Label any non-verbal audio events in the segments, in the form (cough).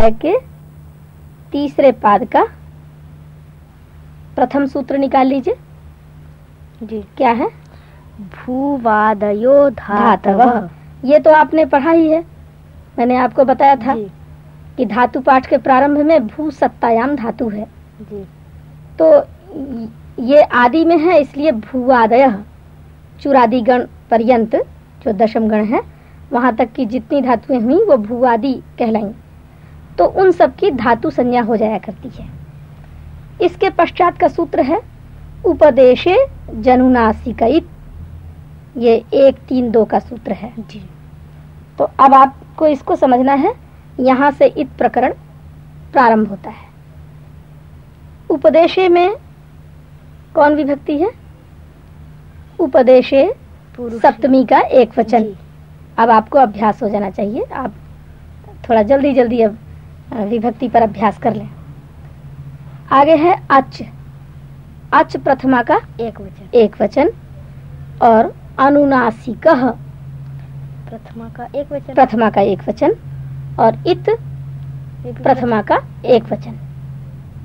अध्याय के तीसरे पाद का प्रथम सूत्र निकाल लीजिए। जी। क्या है? भूवादयो धातव। ये तो आपने पढ़ा ही है। मैंने आपको बताया था कि धातु पाठ के प्रारंभ में भू सत्तायाम धातु है। जी। तो ये आदि में है इसलिए भूवादय। चुरादि गण पर्यंत जो दशम गण है वहाँ तक की जितनी धातुएँ हुई वो भूआदि कहलाई। तो उन सब की धातु संज्ञा हो जाया करती है। इसके पश्चात का सूत्र है उपदेशे जनुनासिकइत ये एक तीन दो का सूत्र है। जी। तो अब आपको इसको समझना है यहाँ से इत प्रकरण प्रारंभ होता है। उपदेशे में कौन विभक्ति है? उपदेशे सप्तमी का एक वचन। अब आपको अभ्यास हो जाना चाहिए। आप थोड़ा जल्दी जल्दी अब विभक्ति पर अभ्यास कर लें। आगे है अच। अच प्रथमा का एक वचन। एक वचन और अनुनासिक प्रथमा का एक वचन। प्रथमा का एक वचन और इत प्रथमा का एक वचन।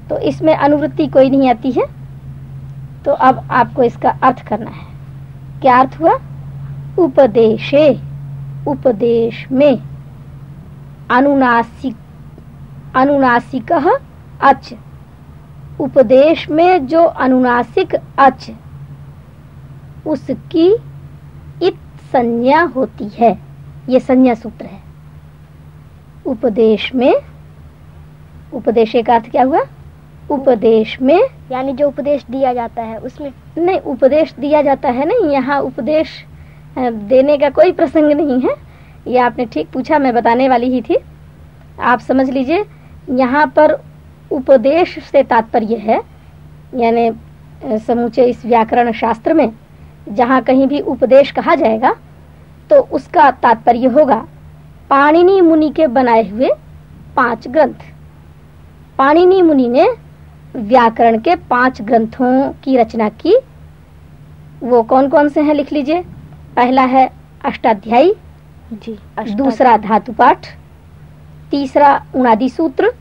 तो इसमें अनुवृत्ति कोई नहीं आती है। तो अब आपको इसका अर्थ करना है। क्या अर्थ हुआ? उपदेशे। उपदेश में। अनुनासिक अनुनासिक अच। उपदेश में जो अनुनासिक अच उसकी इत संज्ञा होती है। ये संज्ञा सूत्र है। उपदेश में उपदेश का अर्थ क्या हुआ? उपदेश में यानी जो उपदेश दिया जाता है उसमें नहीं उपदेश दिया जाता है नहीं यहाँ उपदेश देने का कोई प्रसंग नहीं है। ये आपने ठीक पूछा मैं बताने वाली ही थी। आप समझ लीजिए यहाँ पर उपदेश से तात्पर्य है यानी समूचे इस व्याकरण शास्त्र में जहाँ कहीं भी उपदेश कहा जाएगा तो उसका तात्पर्य होगा पाणिनि मुनि के बनाए हुए पाँच ग्रंथ। पाणिनि मुनि ने व्याकरण के पाँच ग्रंथों की रचना की। वो कौन कौन से हैं लिख लीजिए? पहला है अष्टाध्यायी जी दूसरा धातु पाठ तीसरा उनादि सूत्र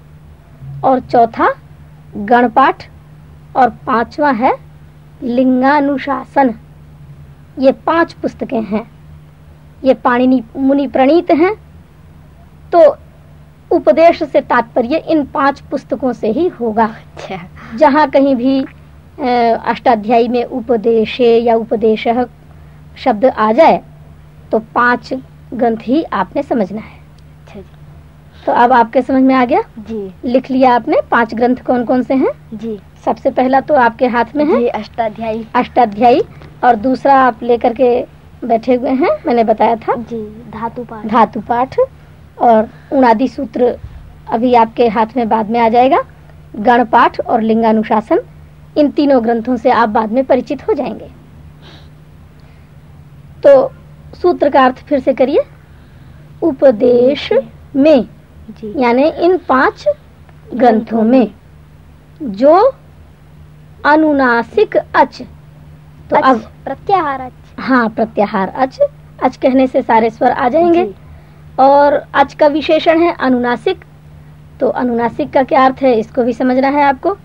और चौथा गणपाठ और पांचवा है लिंगानुशासन। ये पाँच पुस्तकें हैं। ये पाणिनि मुनि प्रणीत हैं। तो उपदेश से तात्पर्य इन पाँच पुस्तकों से ही होगा। अच्छा। जहाँ कहीं भी अष्टाध्यायी में उपदेशे या उपदेश शब्द आ जाए तो पाँच ग्रंथ ही आपने समझना है। तो अब आपके समझ में आ गया? जी। लिख लिया आपने पाँच ग्रंथ कौन कौन से हैं? जी। सबसे पहला तो आपके हाथ में है। अष्टाध्यायी। अष्टाध्यायी। और दूसरा आप लेकर के बैठे हुए हैं मैंने बताया था। जी धातु पाठ। धातु पाठ। और उनादि सूत्र अभी आपके हाथ में बाद में आ जाएगा। गण पाठ और लिंगानुशासन इन तीनों ग्रंथों से आप बाद में परिचित हो जाएँगे। तो सूत्र का अर्थ फिर से करिए। उपदेश में यानी इन पाँच ग्रंथों में जो अनुनासिक अच तो अच, अब प्रत्याहार अच। हाँ प्रत्याहार अच। अच कहने से सारे स्वर आ जाएँगे। और अच का विशेषण है अनुनासिक। तो अनुनासिक का क्या अर्थ है इसको भी समझना है आपको।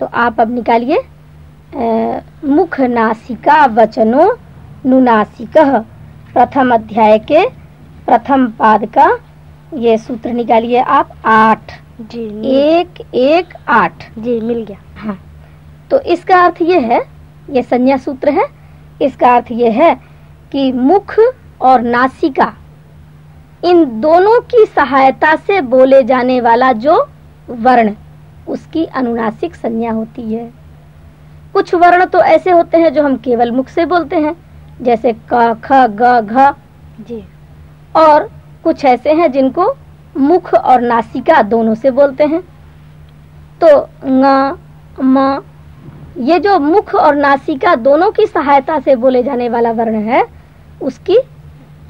तो आप अब निकालिए। मुख नासिका वचनो नुनासिक प्रथम अध्याय के प्रथम पाद का ये सूत्र निकालिए आप आठ। जी एक एक आठ। जी मिल गया। हाँ। तो इसका अर्थ ये है ये संज्ञा सूत्र है इसका अर्थ ये है कि मुख और नासिका इन दोनों की सहायता से बोले जाने वाला जो वर्ण उसकी अनुनासिक संज्ञा होती है। कुछ वर्ण तो ऐसे होते हैं जो हम केवल मुख से बोलते हैं जैसे क ख ग घ। जी। और कुछ ऐसे हैं जिनको मुख और नासिका दोनों से बोलते हैं। तो ङ, म, ये जो मुख और नासिका दोनों की सहायता से बोले जाने वाला वर्ण है, उसकी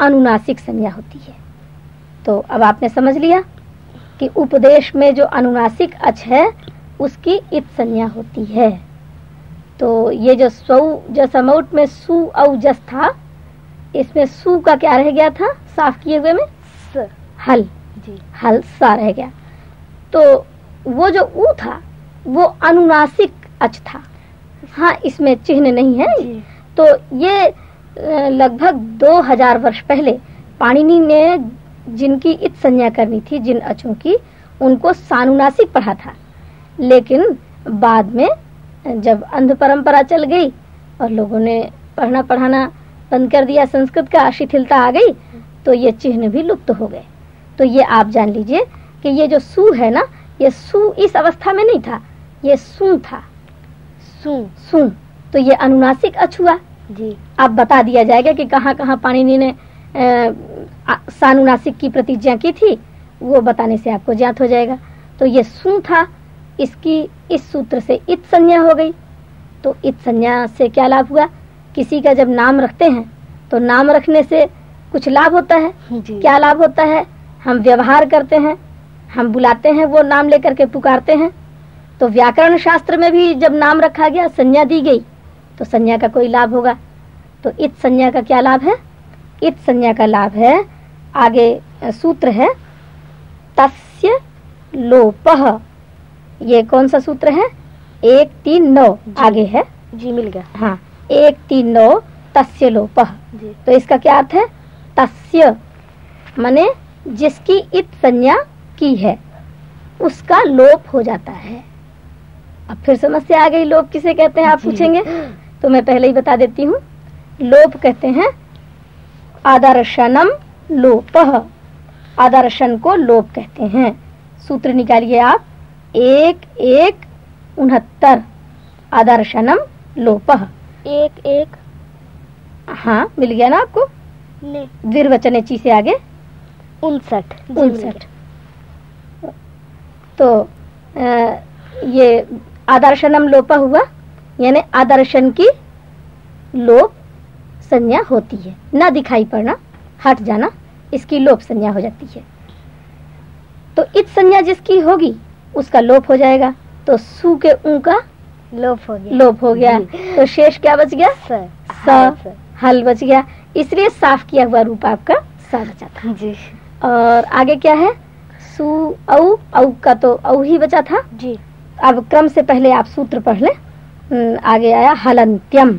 अनुनासिक संज्ञा होती है। तो अब आपने समझ लिया कि उपदेश में जो अनुनासिक अच है, उसकी इत संज्ञा होती है। तो ये जो सौ, जो समौट में सु औ जस था इसमें सु का क्या रह गया था, साफ़ किए हुए में? हल जी। हल सा रह गया। तो वो जो ऊ था वो अनुनासिक अच था। हाँ इसमें चिन्ह नहीं है। तो ये लगभग दो हज़ार वर्ष पहले पाणिनि ने जिनकी इत संज्ञा करनी थी जिन अचों की उनको सानुनासिक पढ़ा था। लेकिन बाद में जब अंध परंपरा चल गई और लोगों ने पढ़ना पढ़ाना बंद कर दिया संस्कृत का शिथिलता आ गई तो ये चिन्ह भी लुप्त हो गए। तो ये आप जान लीजिए कि ये जो सु है ना ये सु इस अवस्था में नहीं था ये सु था। सु सु तो ये अनुनासिक अच हुआ। जी। अब बता दिया जाएगा कि कहाँ कहाँ पाणिनि ने सानुनासिक की प्रतिज्ञा की थी वो बताने से आपको ज्ञात हो जाएगा। तो ये सु था इसकी इस सूत्र से इत संज्ञा हो गई। तो इत संज्ञा से क्या लाभ हुआ? किसी का जब नाम रखते हैं तो नाम रखने से कुछ लाभ होता है। क्या लाभ होता है? हम व्यवहार करते हैं हम बुलाते हैं वो नाम लेकर के पुकारते हैं। तो व्याकरण शास्त्र में भी जब नाम रखा गया संज्ञा दी गई तो संज्ञा का कोई लाभ होगा। तो इत संज्ञा का क्या लाभ है? इत संज्ञा का लाभ है आगे सूत्र है तस्य लोपः। ये कौन सा सूत्र है? एक तीन नौ आगे है। जी मिल गया। हाँ एक तीन नौ तस्य लोपः। जी। तो इसका क्या अर्थ है? तस्य माने जिसकी इत संज्ञा की है उसका लोप हो जाता है। अब फिर समस्या आ गई लोप किसे कहते हैं आप पूछेंगे? तो मैं पहले ही बता देती हूँ। लोप कहते हैं आदर्शनम लोप। आदर्शन को लोप कहते हैं। सूत्र निकालिए आप एक एक उनहत्तर। आदर्शनम लोपः। एक एक। हाँ मिल गया ना आपको? द्विर्वचने ची से आगे। उनसठ उनसठ। तो अ, ये आदर्शनम लोपा हुआ यानी आदर्शन की लोप संज्ञा होती है। ना दिखाई पड़ना हट जाना इसकी लोप संज्ञा हो जाती है। तो इत संज्ञा जिसकी होगी उसका लोप हो जाएगा। तो सु के ऊ का लोप हो गया। लोप हो गया। तो शेष क्या बच गया? स। स। हल बच गया। इसलिए साफ़ किया हुआ रूप आपका सा बचा था। जी। और आगे क्या है? सु औ औ का तो औ ही बचा था। जी। अब क्रम से पहले आप सूत्र पढ़ लें। आगे आया हलंत्यम।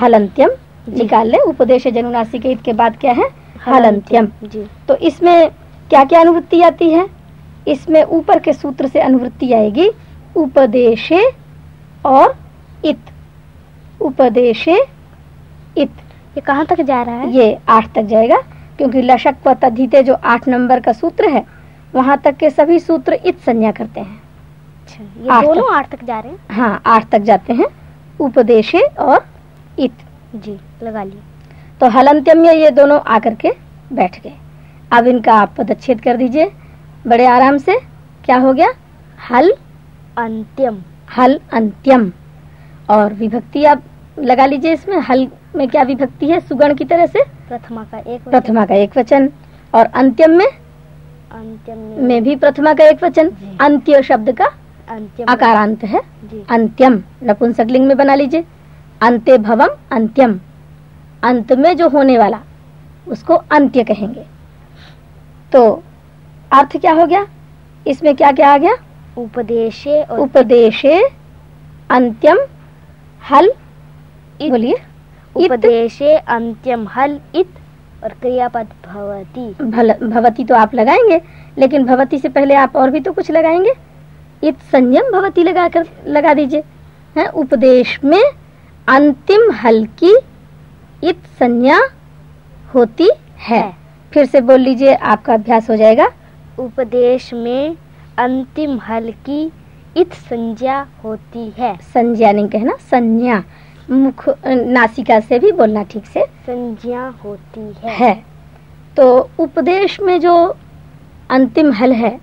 हलंत्यम निकाल ले। उपदेश जनुनासिक ईद के बाद क्या है? हलंत्यम जी। तो इसमें क्या क्या अनुवृत्ति आती है? इसमें ऊपर के सूत्र से अनुवृत्ति आएगी उपदेशे और इत। उपदेशे इत। ये कहाँ तक जा रहा है? ये आठ तक जाएगा। क्योंकि लशक व तद्धिते जो आठ नंबर का सूत्र है वहाँ तक के सभी सूत्र इत संज्ञा करते हैं। अच्छा ये आठ दोनों आठ तक जा रहे हैं? हाँ आठ तक जाते हैं उपदेशे और इत। जी लगा लिए। तो हलंत्यम में ये दोनों आकर के बैठ गए। अब इनका आप पदच्छेद कर दीजिए। बड़े आराम से क्या हो गया? हल अंत्यम हल अंत्यम और विभक्ति आप लगा लीजिए इसमें हल में क्या विभक्ति है? सुगण की तरह से? प्रथमा का एक प्रथमा का एक वचन। और अंत्यम में? अंत्यम में। भी प्रथमा का एक वचन। अंत्य शब्द का अंत्यम आकारांत है। अंत्यम। नपुंसकलिंग में बना लीजिए। अंत्य भवम अंत्यम। अंत में जो होने वाला उसको अंत्य कहेंगे। तो अर्थ क्या हो गया? इसमें क्या क्या आ गया? उपदेशे और उपदेशे अंत्यम हल। बोलिए। उपदेशे अंत्यम हल इत और क्रियापद भवती। भवती तो आप लगाएँगे लेकिन भवती से पहले आप और भी तो कुछ लगाएँगे। इत संयम भवती लगा कर लगा दीजिए। है उपदेश में अंतिम हल की इत संज्ञा होती है। है। फिर से बोल लीजिए आपका अभ्यास हो जाएगा। उपदेश में अंतिम हल की इत संज्ञा होती है। संज्ञा नहीं कहना संज्ञा। मुख नासिका से भी बोलना ठीक से। संज्ञा होती है। है। तो उपदेश में जो अंतिम हल है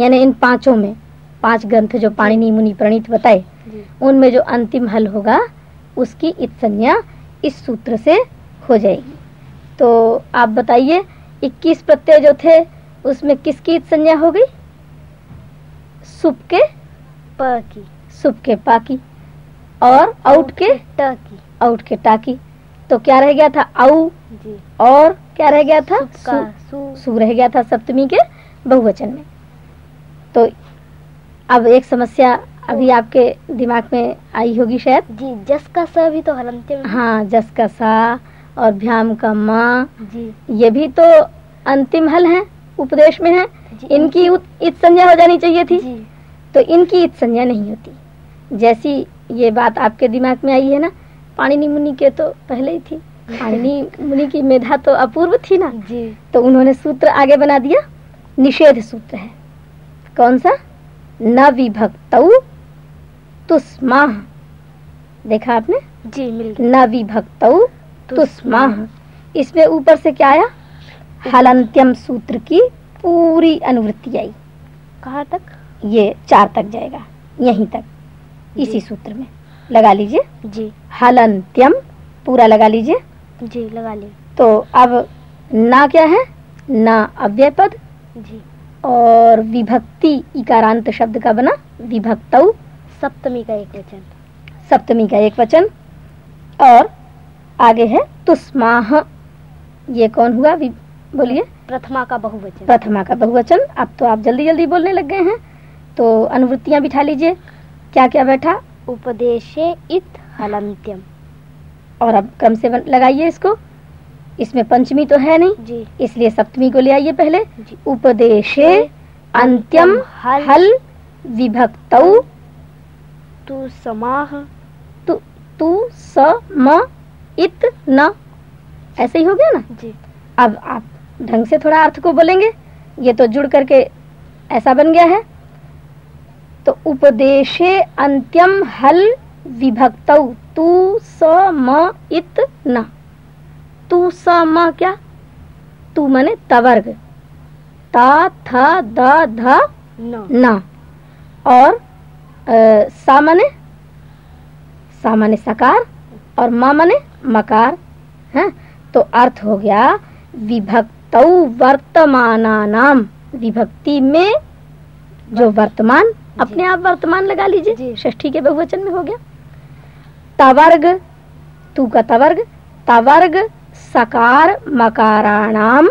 यानी इन पाँचों में पाँच ग्रंथ जो पाणिनि मुनि प्रणीत बताए उनमें जो अंतिम हल होगा उसकी इत संज्ञा इस सूत्र से हो जाएगी। तो आप बताइए 21 प्रत्यय जो थे उसमें किसकी इत संज्ञा हो गई? सुप के? प की। सुप के पाकी और आउट के ट की आउट के टाकी। तो क्या रह गया था? आउ और क्या रह गया था? सु, रह गया था सप्तमी के बहुवचन में। तो अब एक समस्या अभी आपके दिमाग में आई होगी शायद। जी जस का सा भी तो हलंत्यम है। हाँ जस का सा और भ्याम का माँ। ये भी तो अंतिम हल है उपदेश में है। इनकी इत संज्ञा हो जानी चाहिए थी। जी। तो इनकी इत संज्ञा नहीं होती। जैसी ये बात आपके दिमाग में आई है ना? पाणिनि मुनि के तो पहले ही थी। पाणिनि (laughs) मुनि की मेधा तो अपूर्व थी ना। जी। तो उन्होंने सूत्र आगे बना दिया। निषेध सूत्र है। कौन सा? न विभक्तौ तुस्माह देखा आपने? जी मिल न विभक्तौ तुस्माह इसमें ऊपर से क्या आया? हलंत्यम सूत्र की पूरी अनुवृत्ति आई। कहाँ तक? ये चार तक जाएगा। यहीं तक। इसी सूत्र में। लगा लीजिए। जी। हलंत्यम पूरा लगा लीजिए। जी लगा लिए। तो अब ना क्या है? ना अव्यय पद जी। और विभक्ति इकारांत शब्द का बना विभक्तौ। सप्तमी का एक वचन। सप्तमी का एक वचन। और आगे है तुस्माह। ये कौन हुआ? बोलिए। प्रथमा का बहुवचन। प्रथमा का बहुवचन। अब तो आप जल्दी जल्दी बोलने लग गए हैं। तो अनुवृत्तियाँ बिठा लीजिए। क्या क्या बैठा? उपदेशे इत हलंत्यम। और अब क्रम से लगाइए इसको। इसमें पंचमी तो है नहीं। जी। इसलिए सप्तमी को ले आइए पहले। उपदेशे अंत्यम हल। हल विभक्त। तु समाह। तु तु स म इत न। ऐसे ही हो गया ना? जी। अब आप ढंग से थोड़ा अर्थ को बोलेंगे। ये तो जुड़ करके ऐसा बन गया है। तो उपदेशे अंत्यम हल विभक्त। तू स म इत न। तू स म क्या? तू मने तवर्ग। ता थ द ध न। और सा मने? सा मने सकार और म मने मकार। है तो अर्थ हो गया विभक्तौ वर्तमानानाम। विभक्ति में जो वर्तमान अपने आप वर्तमान लगा लीजिए। जी। षष्ठी के बहुवचन में हो गया। तवर्ग तू का तवर्ग तवर्ग सकार मकाराणाम।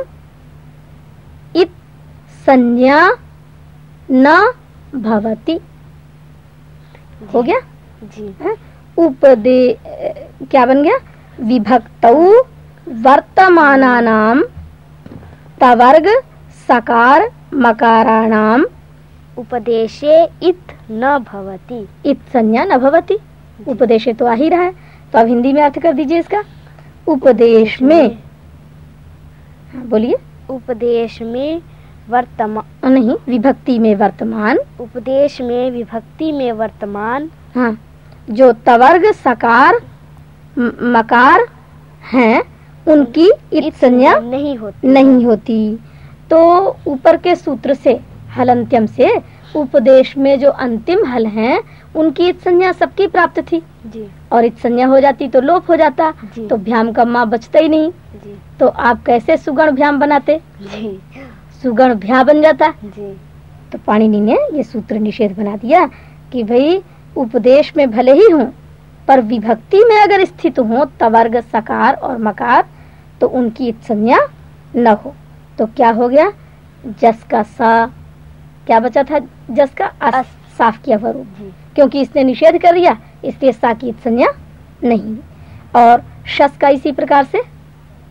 इत संज्ञा न भवति। हो गया? जी। है? उपदे क्या बन गया? विभक्तौ वर्तमानानाम। तवर्ग सकार मकाराणाम। उपदेशे इत न भवति। इत संज्ञा न भवति। उपदेश तो आ ही रहा है। तो अब हिंदी में अर्थ कर दीजिए इसका। उपदेश में। हाँ, बोलिए। उपदेश में वर्तमान नहीं विभक्ति में वर्तमान। उपदेश में विभक्ति में वर्तमान। हाँ जो तवर्ग सकार मकार हैं उनकी इत संज्ञा नहीं होती। नहीं होती। तो ऊपर के सूत्र से हलंत्यम से उपदेश में जो अंतिम हल हैं उनकी इत संज्ञा सबकी प्राप्त थी। जी। और इत संज्ञा हो जाती तो लोप हो जाता तो भ्याम का माँ बचता ही नहीं। जी। तो आप कैसे सुगण भ्याम बनाते? जी। सुगण भ्या बन जाता। जी। तो पाणिनि ने ये सूत्र निषेध बना दिया कि भाई उपदेश में भले ही हूँ पर विभक्ति में अगर स्थित हो तवर्ग सकार और मकार तो उनकी इत संज्ञा न हो। तो क्या हो गया? जस का सा क्या बचा था जस का अस। साफ़ किया हुआ रूप? क्योंकि इसने निषेध कर दिया इसलिए सा संज्ञा नहीं। और शस का इसी प्रकार से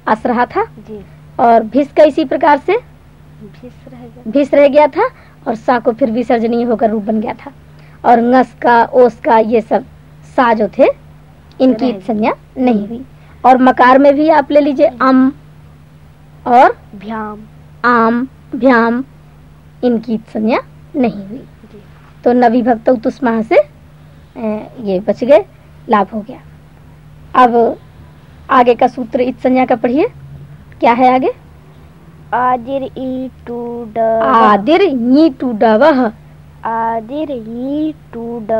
अस रहा था। जी। और भिस का इसी प्रकार से भिस रह गया। भिस रह गया था और सा को फिर विसर्जनीय होकर रूप बन गया था। और नस का ओस का ये सब सा जो थे इनकी संज्ञा नहीं हुई। और मकार में भी आप ले लीजिए अम और भ्याम। आम भ्याम इनकी संज्ञा नहीं हुई। तो नविभक्त तुष्मा से ये बच गए लाभ हो गया। अब आगे का सूत्र इत संज्ञा का पढ़िए। क्या है आगे? आदिर ई टू ड आदिर नी टू आदिर ई टू ड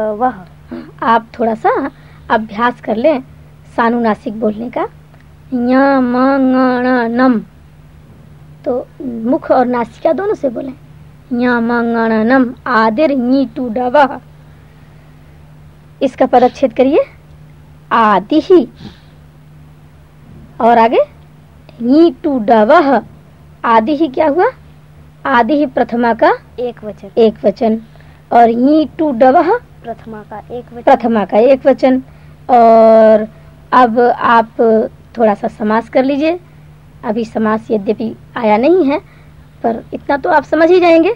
आप थोड़ा सा अभ्यास कर लें सानुनासिक बोलने का। य म नम। तो मुख और नासिका दोनों से बोलें। य म ङ ण नम आदिर नी टू डव इसका पदच्छेद करिए। आदि। ही और आगे नी टू डव आदि ही क्या हुआ? आदि ही प्रथमा का एक वचन। एक वचन। और टू डवह प्रथमा का एक वचन। प्रथमा का एक वचन। और अब आप थोड़ा सा समास कर लीजिए। अभी समास यद्यपि आया नहीं है पर इतना तो आप समझ ही जाएँगे।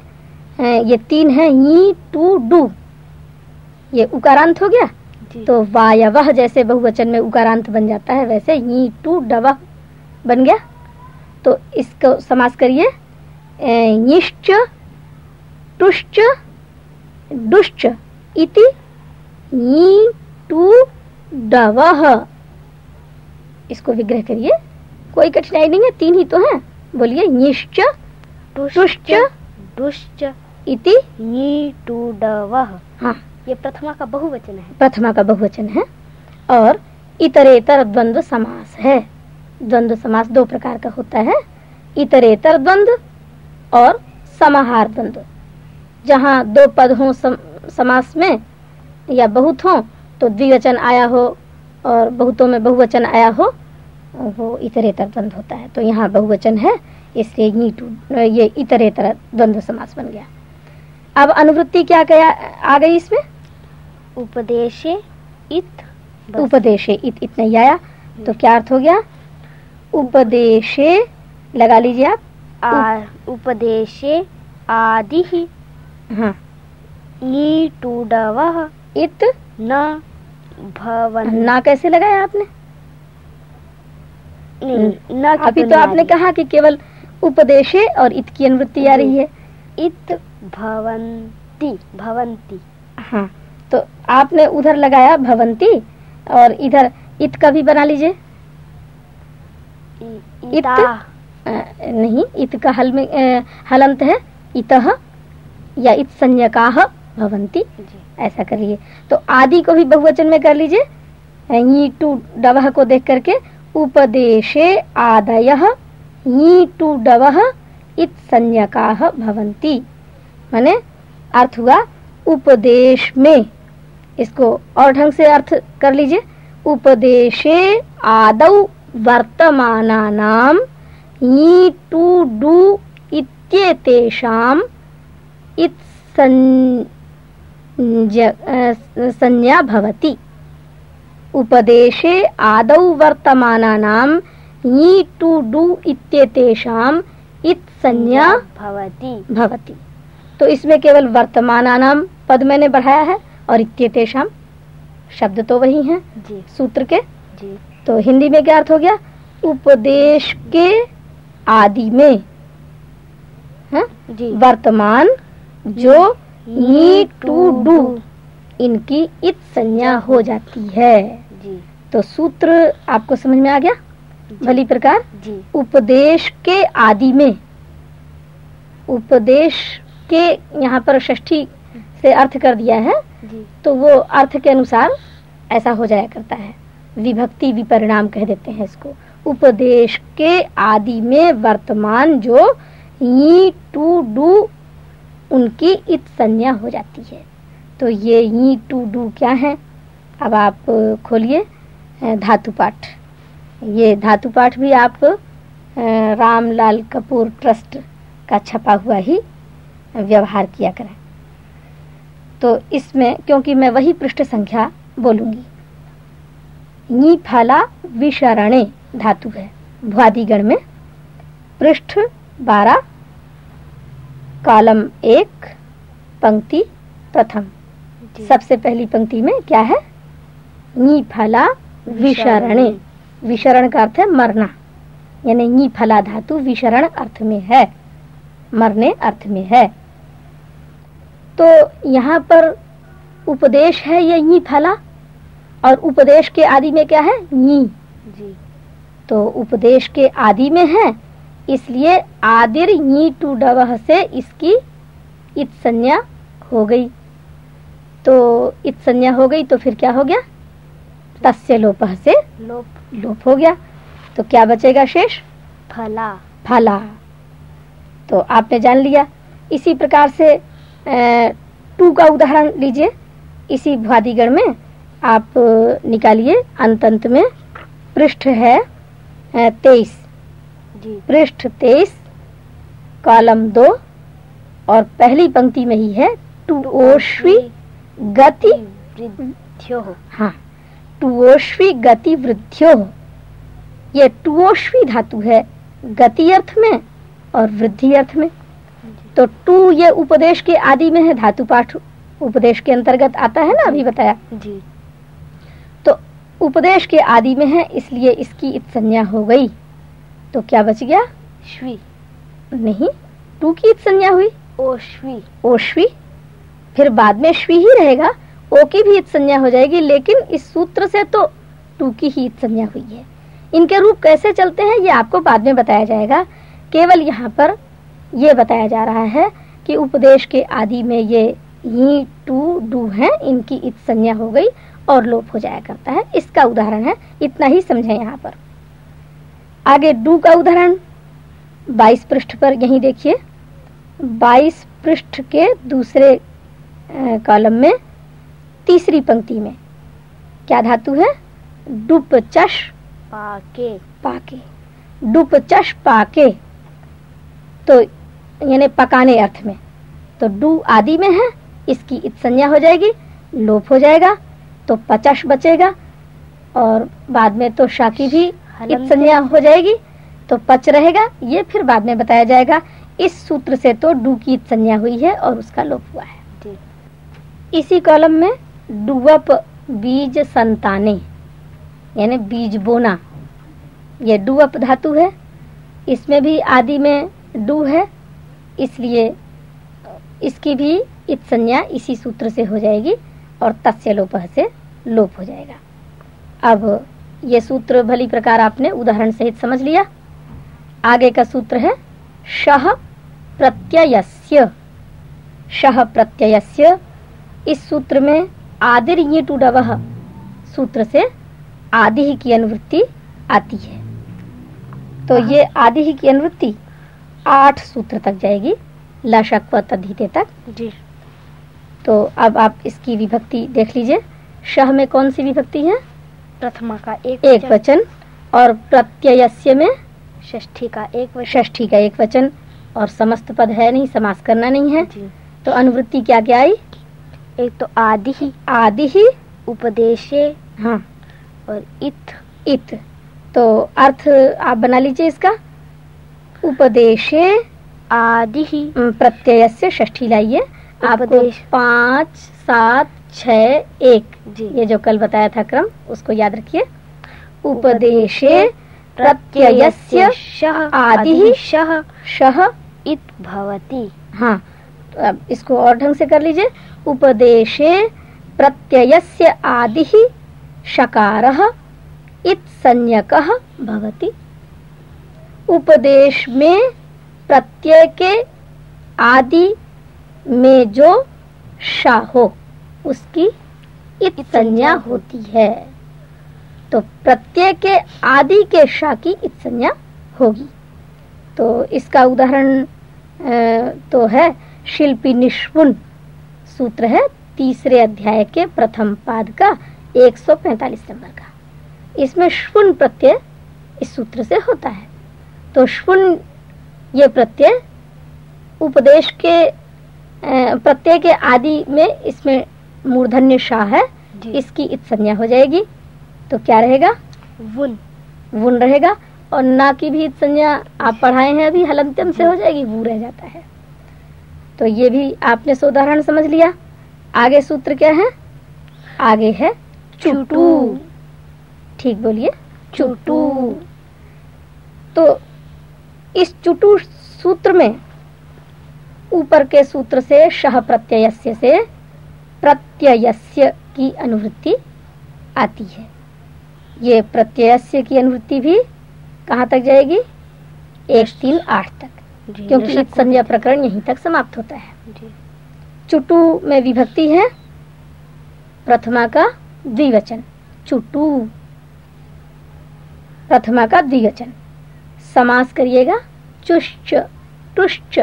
ये तीन है ई टू डू। ये उकारांत हो गया? तो वायवह जैसे बहुवचन में उकारांत बन जाता है वैसे ई टू डवह बन गया। तो इसको समास करिए। दुश्च इति ई टू डवह इसको विग्रह करिए। कोई कठिनाई नहीं है तीन ही तो है। बोलिए निश्च तुश्च दुश्च इति? डवह हाँ। ये प्रथमा का बहुवचन है। प्रथमा का बहुवचन है। और इतरेतर द्वंद्व समास है। द्वंद्व समास दो प्रकार का होता है। इतरेतर द्वंद्व और समाहार द्वंद्व। जहाँ दो पद हों सम, समास में या बहुत हों तो द्विवचन आया हो और बहुतों में बहुवचन आया हो वो इतरेतर द्वंद्व होता है। तो यहाँ बहुवचन है इसलिए ये टू ये इतरेतर द्वंद्व समास बन गया। अब अनुवृत्ति क्या क्या आ गई इसमें? उपदेशे इत। उपदेशे इत इतना ही आया तो क्या अर्थ हो गया? उपदेशे लगा लीजिए आप। उपदेशे आदि ही। हाँ टू इत? न भवन। ना कैसे लगाया आपने? न अभी तो आपने कहा कि केवल उपदेशे और इत की अनुवृत्ति आ रही है। इत भवंती भवंती। हाँ तो आपने उधर लगाया भवंती और इधर इत का भी बना लीजिए। इत? नहीं इत का हल में हलंत है। इत या इत संज्ञकाह भवंती। ऐसा करिए। तो आदि को भी बहुवचन में कर लीजिए। टू डवह को देख करके उपदेशे आदय टू डवह इत संज्ञकाह भवंती माने अर्थ हुआ उपदेश में। इसको और ढंग से अर्थ कर लीजिए। उपदेशे आदौ वर्तमानानाम ई टू डू इत्येतेषाम इत संज्ञा भवति। उपदेशे आदौ वर्तमानानां ई टू डू इत्येतेषाम् इत संज्ञा भवति। भवति। तो इसमें केवल वर्तमानानाम पद मैंने बढ़ाया है और इत्येतेषाम शब्द तो वही हैं। जी। सूत्र के? जी। तो हिंदी में क्या अर्थ हो गया? उपदेश के आदि में। है? जी। वर्तमान जो ई टू डू। इनकी इत संज्ञा हो जाती है। तो सूत्र आपको समझ में आ गया? भली प्रकार? जी। उपदेश के आदि में। उपदेश के यहाँ पर षष्ठी से अर्थ कर दिया है। जी। तो वो अर्थ के अनुसार ऐसा हो जाया करता है। विभक्ति विपरिणाम कह देते हैं इसको। उपदेश के आदि में वर्तमान जो ई टू डू उनकी इत संज्ञा हो जाती है। तो ये ई टू डू क्या है? अब आप खोलिए। धातु पाठ ये धातु पाठ भी आप रामलाल कपूर ट्रस्ट का छपा हुआ ही व्यवहार किया करें। तो इसमें क्योंकि मैं वही पृष्ठ संख्या बोलूँगी। नी फला विशरणे धातु है भ्वादिगण में। पृष्ठ बारह कॉलम एक पंक्ति प्रथम। सबसे पहली पंक्ति में क्या है? नी फला विशरणे। विशरण का अर्थ है मरना। यानी नी फला धातु विशरण अर्थ में है। मरने अर्थ में है। तो यहाँ पर उपदेश है ये नी फला? और उपदेश के आदि में क्या है? नी। जी। तो उपदेश के आदि में है इसलिए आदिर ई टू डवह से इसकी इत संज्ञा हो गई। तो इत संज्ञा हो गई तो फिर क्या हो गया? तस्य लोपह से लोप। लोप हो गया। तो क्या बचेगा शेष? फला। फला। तो आपने जान लिया। इसी प्रकार से टू का उदाहरण लीजिए। इसी भ्वादिगण में आप निकालिए। अंत अंत में पृष्ठ है तेईस। पृष्ठ तेईस कॉलम दो और पहली पंक्ति में ही है टुओश्वी गति। हाँ। टुओश्वी गति वृद्धियो ये टुओश्वी धातु है गति अर्थ में और वृद्धि अर्थ में। तो टू ये उपदेश के आदि में है धातु पाठ उपदेश के अंतर्गत आता है ना अभी बताया? जी। तो उपदेश के आदि में है इसलिए इसकी इत संज्ञा हो गई। तो क्या बच गया? श्वी। नहीं टू की इत संज्ञा हुई? ओश्वी ओश्वी फिर बाद में श्वी ही रहेगा। ओ की भी संज्ञा हो जाएगी, लेकिन इस सूत्र से तो टू की ही संज्ञा हुई है। इनके रूप कैसे चलते हैं, ये आपको बाद में बताया जाएगा। केवल यहाँ पर ये बताया जा रहा है कि उपदेश के आदि में ये ही, टू, डू है, इनकी इत संज्ञा हो गई और लोप हो जाया करता है। इसका उदाहरण है, इतना ही समझे यहाँ पर। आगे डू का उदाहरण 22 पृष्ठ पर यही देखिए। 22 पृष्ठ के दूसरे कॉलम में तीसरी पंक्ति में। क्या धातु है? डुप चश पाके। पाके। डुप चश पाके। तो यानी पकाने अर्थ में। तो डू आदि में है इसकी इत संज्ञा हो जाएगी लोप हो जाएगा तो पचश बचेगा और बाद में तो शाकी भी इत संज्ञा हो जाएगी तो पच रहेगा ये फिर बाद में बताया जाएगा। इस सूत्र से तो डू की इत संज्ञा हुई है और उसका लोप हुआ है। इसी कॉलम में डुवप बीज संताने, यानी बीज बोना। यह डुवप धातु है, इसमें भी आदि में डू है, इसलिए इसकी भी इत संज्ञा इसी सूत्र से हो जाएगी और तस्य लोप से लोप हो जाएगा। अब ये सूत्र भली प्रकार आपने उदाहरण सहित समझ लिया। आगे का सूत्र है, शह प्रत्ययस्य। शह प्रत्ययस्य, इस सूत्र में आदिर ये टूडवह सूत्र से आदि ही की अनुवृत्ति आती है। तो ये आदि ही की अनुवृत्ति आठ सूत्र तक जाएगी। लशक व तद्धिते तक। जी। तो अब आप इसकी विभक्ति देख लीजिए। शह में कौन सी विभक्ति है? प्रथमा का एक एक वचन, और प्रत्ययस्य में षष्ठी का एक वचन। षष्ठी का एक वचन और समस्त पद है नहीं समास करना नहीं है। जी। तो अनुवृत्ति क्या क्या आई? एक तो आदि ही आदि ही उपदेशे। हाँ। और इत इत। तो अर्थ आप बना लीजिए इसका। उपदेशे आदि ही। प्रत्यय से षष्ठी लाइए। आपको। पाँच सात छ एक। जी। ये जो कल बताया था क्रम उसको याद रखिए। उपदेशे प्रत्ययस्य शह आदि शह शह इत भवति। हाँ। अब इसको और ढंग से कर लीजिए। उपदेशे प्रत्ययस्य आदि शकारः इत संज्ञकः भवति। उपदेश में प्रत्यय के आदि में जो शा हो उसकी इत संज्ञा होती है। तो प्रत्यय के आदि के शा की इत संज्ञा होगी। तो इसका उदाहरण तो है। शिल्पी निष्पुण। सूत्र है तीसरे अध्याय के प्रथम पाद का 145 नंबर का। इसमें शुन प्रत्यय इस सूत्र से होता है। तो शुन ये प्रत्यय उपदेश के प्रत्यय के आदि में इसमें मूर्धन्य शाह है इसकी इत संज्ञा हो जाएगी। तो क्या रहेगा? वुन। वुन रहेगा। और ना की भी इत संज्ञा आप पढ़ाए हैं अभी हलंत्यम से हो जाएगी वो रह जाता है। तो ये भी आपने उदाहरण समझ लिया। आगे सूत्र क्या है? आगे है चुटू। ठीक बोलिए। चुटू। तो इस चुटू सूत्र में ऊपर के सूत्र से शह प्रत्ययस्य से प्रत्ययस्य की अनुवृत्ति आती है। ये प्रत्ययस्य की अनुवृत्ति भी कहाँ तक जाएगी? एक तीन आठ तक। क्योंकि संज्ञा प्रकरण यहीं तक समाप्त होता है। चुटू में विभक्ति है प्रथमा का द्विवचन। चुटू प्रथमा का द्विवचन। समास करिएगा चुश्च टुश्च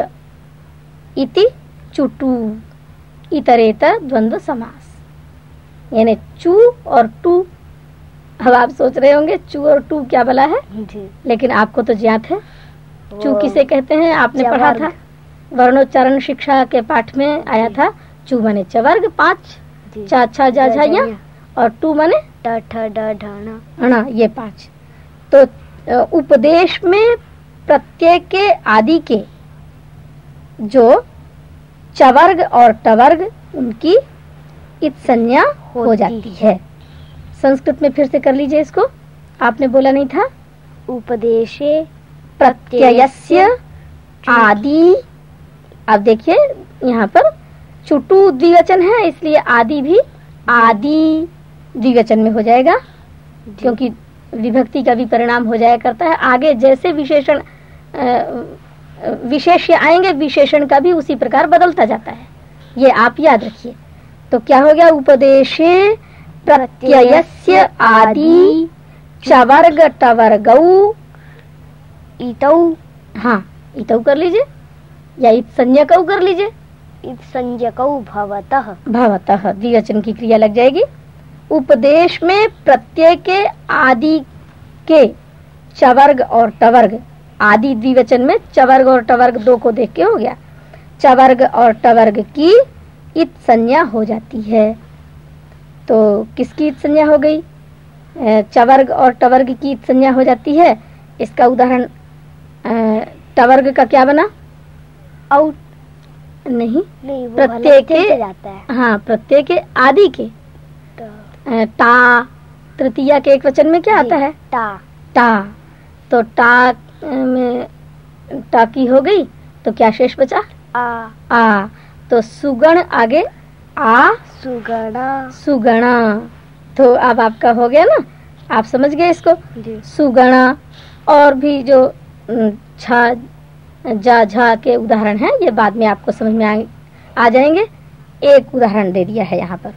इति चुटू इतरेतर द्वंद्व समास। यानी चू और टू अब आप सोच रहे होंगे चू और टू क्या बला है? जी। लेकिन आपको तो ज्ञात है चू किसे कहते हैं आपने पढ़ा था? वर्णोच्चारण शिक्षा के पाठ में आया था चू माने चवर्ग पाँच चा छा जा झा या और टू माने ढ ये पाँच। तो उपदेश में प्रत्यय के आदि के जो चवर्ग और टवर्ग उनकी इत संज्ञा हो जाती है। संस्कृत में फिर से कर लीजिए इसको। आपने बोला नहीं था? उपदेशे प्रत्ययस्य आदि। अब देखिए यहाँ पर चुटू द्विवचन है इसलिए आदि भी आदि द्विवचन में हो जाएगा क्योंकि विभक्ति का भी परिणाम हो जाया करता है। आगे जैसे विशेषण विशेष्य आएँगे विशेषण का भी उसी प्रकार बदलता जाता है। ये आप याद रखिए। तो क्या हो गया उपदेशे? प्रत्ययस्य आदि चवर्ग टवर्गौ इतौ हाँ। इतौ कर लीजिए। या इत संज्ञकौ कर लीजिए। इत संज्ञकौ भवतः। भावतः। द्विवचन की क्रिया लग जाएगी। उपदेश में प्रत्यय के आदि के चवर्ग और टवर्ग। आदि द्विवचन में चवर्ग और टवर्ग दो को देख के हो गया। चवर्ग और टवर्ग की इत संज्ञा हो जाती है। तो किसकी इत संज्ञा हो गई? चवर्ग और टवर्ग की इत संज्ञा हो जाती है। इसका उदाहरण टवर्ग का क्या बना? आउट नहीं नहीं वो प्रत्यय के- जाता है। हाँ प्रत्यय के आदि के। अ, टा तृतीया के एक वचन में क्या आता है? टा। टा। तो टा में टा की हो गई तो क्या शेष बचा? आ। आ। तो सुगण आगे आ। सुगणा। सुगणा। तो अब आपका हो गया ना? आप समझ गए इसको? सुगणा। और भी जो छा जा झा के उदाहरण हैं। ये बाद में आपको समझ में आ, आ जाएँगे। एक उदाहरण दे दिया है यहाँ पर।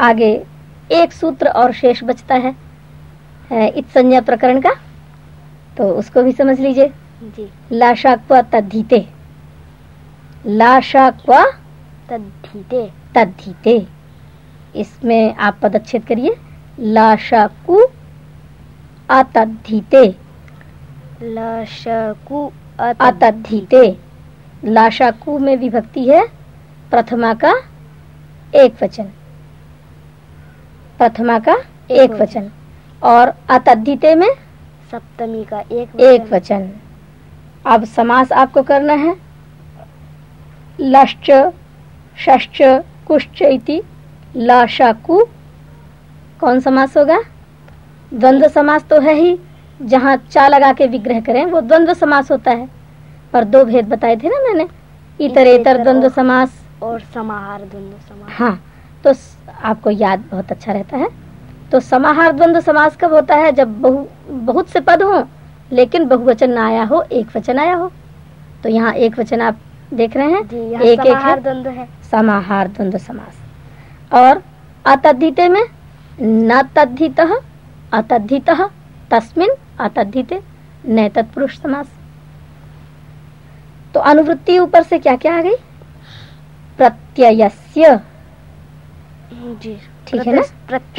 आगे एक सूत्र और शेष बचता है इत संज्ञा प्रकरण का। तो उसको भी समझ लीजिए। लाशा लाशाक्व तद्धीते लाशाक्व तद्धिते तद्धीते तद्धीते इसमें आप पदच्छेद करिए। लाशाकु अतद्धीते लशकु अतद्धीते। लाशाकु में विभक्ति है प्रथमा का एक वचन। प्रथमा का एक वचन। और अतद्धीते में सप्तमी का एक वचन। एक वचन। अब समास आपको करना है। लश्च षश्च कुश्च इति लाशाकु। कौन समास होगा? द्वंद्व समास तो है ही। जहाँ चा लगा के विग्रह करें वो द्वंद्व समास होता है। पर दो भेद बताए थे ना मैंने इतर इतर द्वंद्व समास। और समाहार द्वंद्व समास। हाँ तो आपको याद बहुत अच्छा रहता है। तो समाहार द्वंद्व समास कब होता है? जब बहु बहुत से पद हो लेकिन बहुवचन ना आया हो एक वचन आया हो। तो यहाँ एक वचन आप देख रहे हैं। एक एक है। द्वंद्व है। समाहार द्वंद्व समास। और अतद्धिते में न तद्धित अतद्धित तस्मिन अतद्धिते न तत्पुरुष समास तो अनुवृत्ति ऊपर से क्या क्या आ गई? प्रत्ययस्य। जी। ठीक है ना?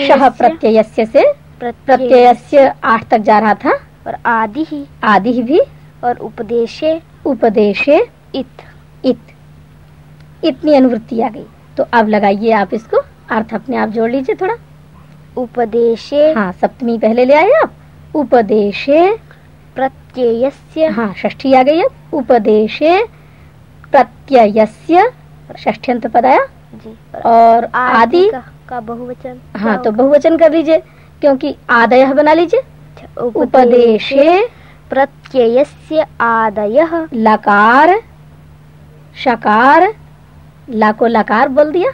शह प्रत्ययस्य। से प्रत्ययस्य। आठ तक जा रहा था। और आदि ही। आदि ही भी। और उपदेशे। उपदेशे। इत। इत। इतनी अनुवृत्ति आ गई। तो अब लगाइए आप इसको। अर्थ अपने आप जोड़ लीजिए थोड़ा। उपदेशे। हाँ सप्तमी पहले ले आए आप। उपदेशे प्रत्ययस्य हाँ षष्ठी आ गई अब उपदेशे प्रत्ययस्य षष्ठ्यंत पद आया। जी। और आदि का, का बहुवचन। हाँ तो बहुवचन कर लीजिए क्योंकि आदय बना लीजिए। अच्छा, उपदेशे प्रत्ययस्य आदय। लकार शकार ला को लकार बोल दिया।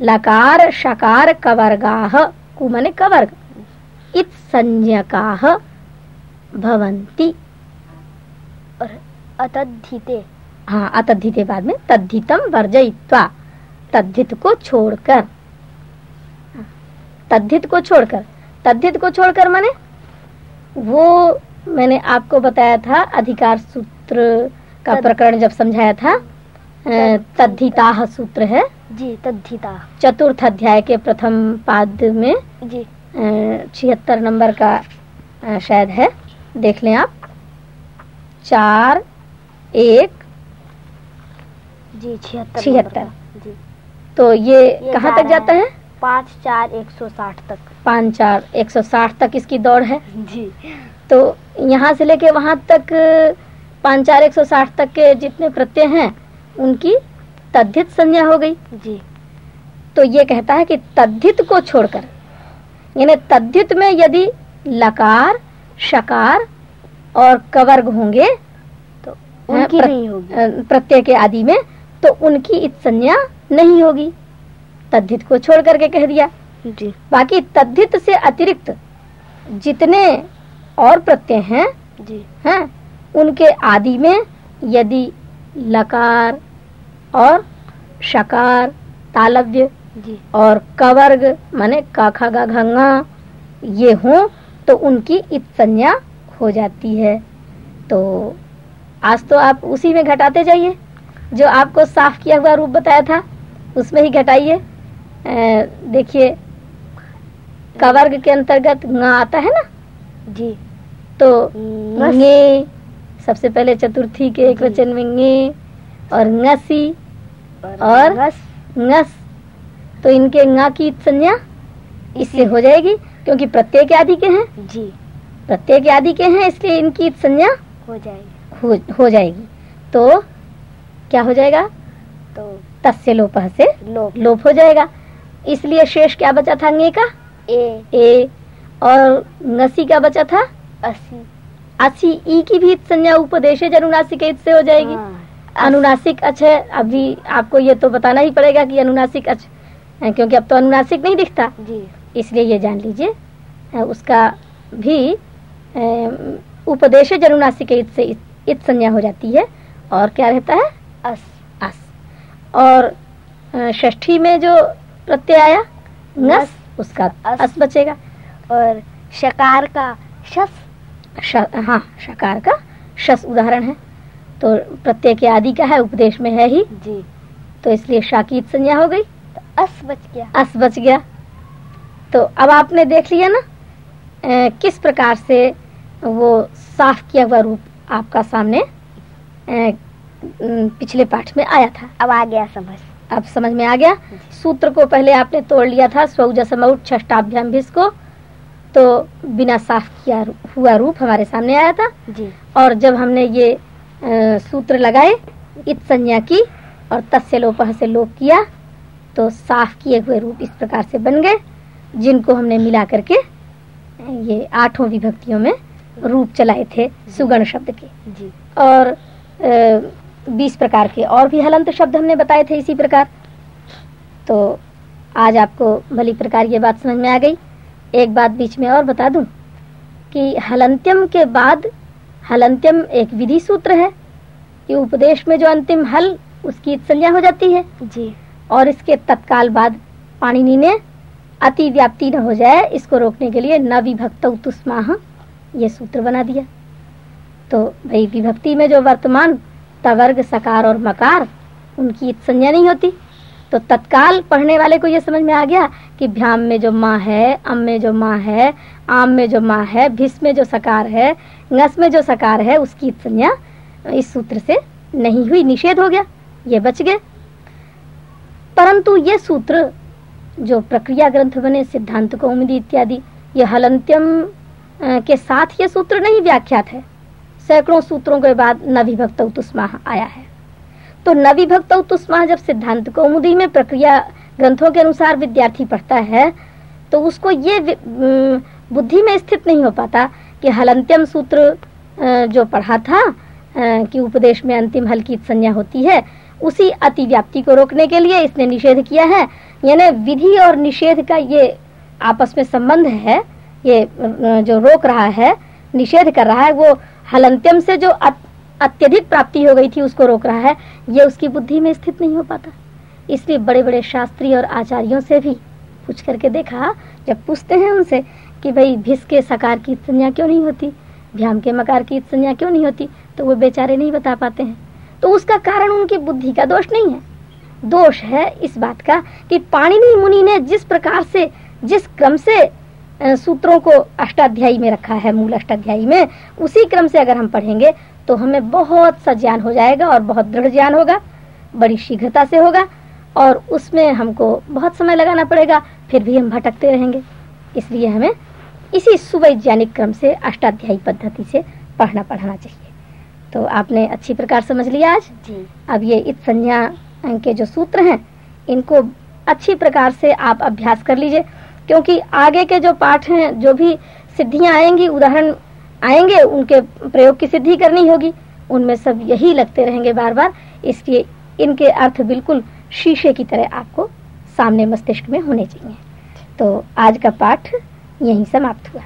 लकार शकार कवर्गाह कु माने कवर्ग। इत संज्ञकाः भवन्ति। और अतद्धिते। हाँ अतद्धिते बाद में तद्धितम वर्जयित्वा तद्धित को छोड़कर। तद्धित को छोड़कर। तद्धित को छोड़कर माने? वो मैंने आपको बताया था अधिकार सूत्र का प्रकरण जब समझाया था तद्धिता सूत्र है। जी तद्धिता। चतुर्थ अध्याय के प्रथम पाद में जी। छिहत्तर नंबर का शायद है। देख लें आप। चार एक। जी छिहत्तर छिहत्तर। जी। तो ये, ये कहाँ तक जाता है? पाँच चार एक सौ साठ तक। पाँच चार एक सौ साठ तक इसकी दौड़ है। जी। तो यहाँ से लेके वहाँ तक पाँच चार एक सौ साठ तक के जितने प्रत्यय हैं उनकी तद्धित संज्ञा हो गई। जी। तो ये कहता है कि तद्धित को छोड़कर यानी तद्धित में यदि लकार शकार और कवर्ग होंगे तो उनकी प्र- नहीं होगी। प्रत्यय के आदि में तो उनकी इत संज्ञा नहीं होगी। तद्धित को छोड़ करके कह दिया। जी। बाकी तद्धित से अतिरिक्त जितने और प्रत्यय हैं जी। हैं उनके आदि में यदि लकार और शकार तालव्य और कवर्ग माने काखा गा घंगा ये हों तो उनकी इत संज्ञा हो जाती है। तो आज तो आप उसी में घटाते जाइए जो आपको साफ़ किया हुआ रूप बताया था उसमें ही घटाइए। देखिए कवर्ग के अंतर्गत गा आता है ना? जी। तो। ङे। सबसे पहले चतुर्थी के एक वचन में गे और ngसी और? ngस तो इनके ङ की संज्ञा इससे हो जाएगी क्योंकि प्रत्येक आदि के हैं। जी। प्रत्येक आदि के हैं इसलिए इनकी संज्ञा हो जाएगी। हो, हो जाएगी। तो क्या हो जाएगा? तो तस्य लोप से लोप। लोप हो जाएगा। इसलिए शेष क्या बचा था ङे का? ए। ए। और नसी का बचा था? अस्सी असी ई की भी संज्ञा उपदेश अनुनासिक से हो जाएगी। हाँ, अनुनासिक अच है अभी आपको ये तो बताना ही पड़ेगा कि अनुनासिक अच है, क्योंकि अब तो अनुनासिक नहीं दिखता। जी। इसलिए ये जान लीजिए। उसका भी उपदेश अनुनासिक से इत- इत संज्ञा हो जाती है। और क्या रहता है? अस। अस। और षष्ठी में जो प्रत्यय आया नस उसका अस। अस बचेगा। और शकार का शस। श, हाँ शकार का शस उदाहरण है। तो प्रत्यय के आदि का है उपदेश में है ही। जी। तो इसलिए शाकीत संज्ञा हो गई। अस बच गया। अस बच गया। तो अब आपने देख लिया ना अ, किस प्रकार से वो साफ़ किया हुआ रूप आपका सामने न, पिछले पाठ में आया था। अब आ गया समझ। अब समझ में आ गया? सूत्र को पहले आपने तोड़ लिया था स्वजसमउट छष्टाभ्याम भिस को तो बिना साफ़ किया हुआ रूप हमारे सामने आया था। जी। और जब हमने ये अ, सूत्र लगाए इत संज्ञा की और तस्य लोपह से लोप किया तो साफ़ किए हुए रूप इस प्रकार से बन गए जिनको हमने मिला करके ये आठों विभक्तियों में रूप चलाए थे सुगण शब्द के। जी। और बीस प्रकार के और भी हलंत शब्द हमने बताए थे इसी प्रकार। तो आज आपको भली प्रकार ये बात समझ में आ गई। एक बात बीच में और बता दूँ कि हलंत्यम के बाद हलंत्यम एक विधि सूत्र है। कि उपदेश में जो अंतिम हल उसकी संज्ञा हो जाती है। जी। और इसके तत्काल बाद पाणिनि ने अति व्याप्ति न हो जाए, इसको रोकने के लिए न विभक्त तुस्माह, ये सूत्र बना दिया। तो भाई, विभक्ति में जो वर्तमान तवर्ग, सकार और मकार, उनकी संज्ञा नहीं होती। तो तत्काल पढ़ने वाले को यह समझ में आ गया कि भ्याम में जो माँ है अम में जो माँ है, आम में जो माँ है भिस में जो सकार है ngस में जो सकार है, उसकी संज्ञा इस सूत्र से नहीं हुई, निषेध हो गया, ये बच गए। परंतु ये सूत्र, जो प्रक्रिया ग्रंथ बने, सिद्धांत कौमुदी इत्यादि, ये हलंत्यम के साथ ये सूत्र नहीं व्याख्यात है। सैकड़ों सूत्रों के बाद नविभक्त तुस्माह आया है। तो नविभक्त तुस्माह जब सिद्धांत कौमुदी में प्रक्रिया ग्रंथों के अनुसार विद्यार्थी पढ़ता है तो उसको ये बुद्धि में स्थित नहीं हो पाता कि हलंत्यम सूत्र जो पढ़ा था कि उपदेश में अंतिम हल की संज्ञा होती है उसी अतिव्याप्ति को रोकने के लिए इसने निषेध किया है। यानी विधि और निषेध का ये आपस में संबंध है, ये जो रोक रहा है, निषेध कर रहा है, वो हलंत्यम से जो अत्यधिक प्राप्ति हो गई थी, उसको रोक रहा है, ये उसकी बुद्धि में स्थित नहीं हो पाता। इसलिए बड़े बड़े शास्त्री और आचार्यों से भी पूछ करके देखा, जब पूछते हैं उनसे कि भाई भिस के सकार की संज्ञा क्यों नहीं होती? भ्याम के मकार की संज्ञा क्यों नहीं होती? तो वो बेचारे नहीं बता पाते हैं। तो उसका कारण उनकी बुद्धि का दोष नहीं है। दोष है इस बात का कि पाणिनि मुनि ने जिस प्रकार से, जिस क्रम से सूत्रों को अष्टाध्यायी में रखा है, मूल अष्टाध्यायी में, उसी क्रम से अगर हम पढ़ेंगे तो हमें बहुत सा ज्ञान हो जाएगा और बहुत दृढ़ ज्ञान होगा, बड़ी शीघ्रता से होगा, और उसमें हमको बहुत समय लगाना पड़ेगा, फिर भी हम भटकते रहेंगे। इसलिए हमें इसी सुवैज्ञानिक क्रम से अष्टाध्यायी पद्धति से पढ़ना, पढ़ाना चाहिए। तो आपने अच्छी प्रकार समझ लिया आज? जी। अब ये इत संज्ञा के जो सूत्र हैं इनको अच्छी प्रकार से आप अभ्यास कर लीजिए क्योंकि आगे के जो पाठ हैं जो भी सिद्धियाँ आएँगी उदाहरण आएँगे उनके प्रयोग की सिद्धि करनी होगी उनमें सब यही लगते रहेंगे बार बार इसलिए इनके अर्थ बिल्कुल शीशे की तरह आपको सामने मस्तिष्क में होने चाहिए। तो आज का पाठ यहीं समाप्त हुआ।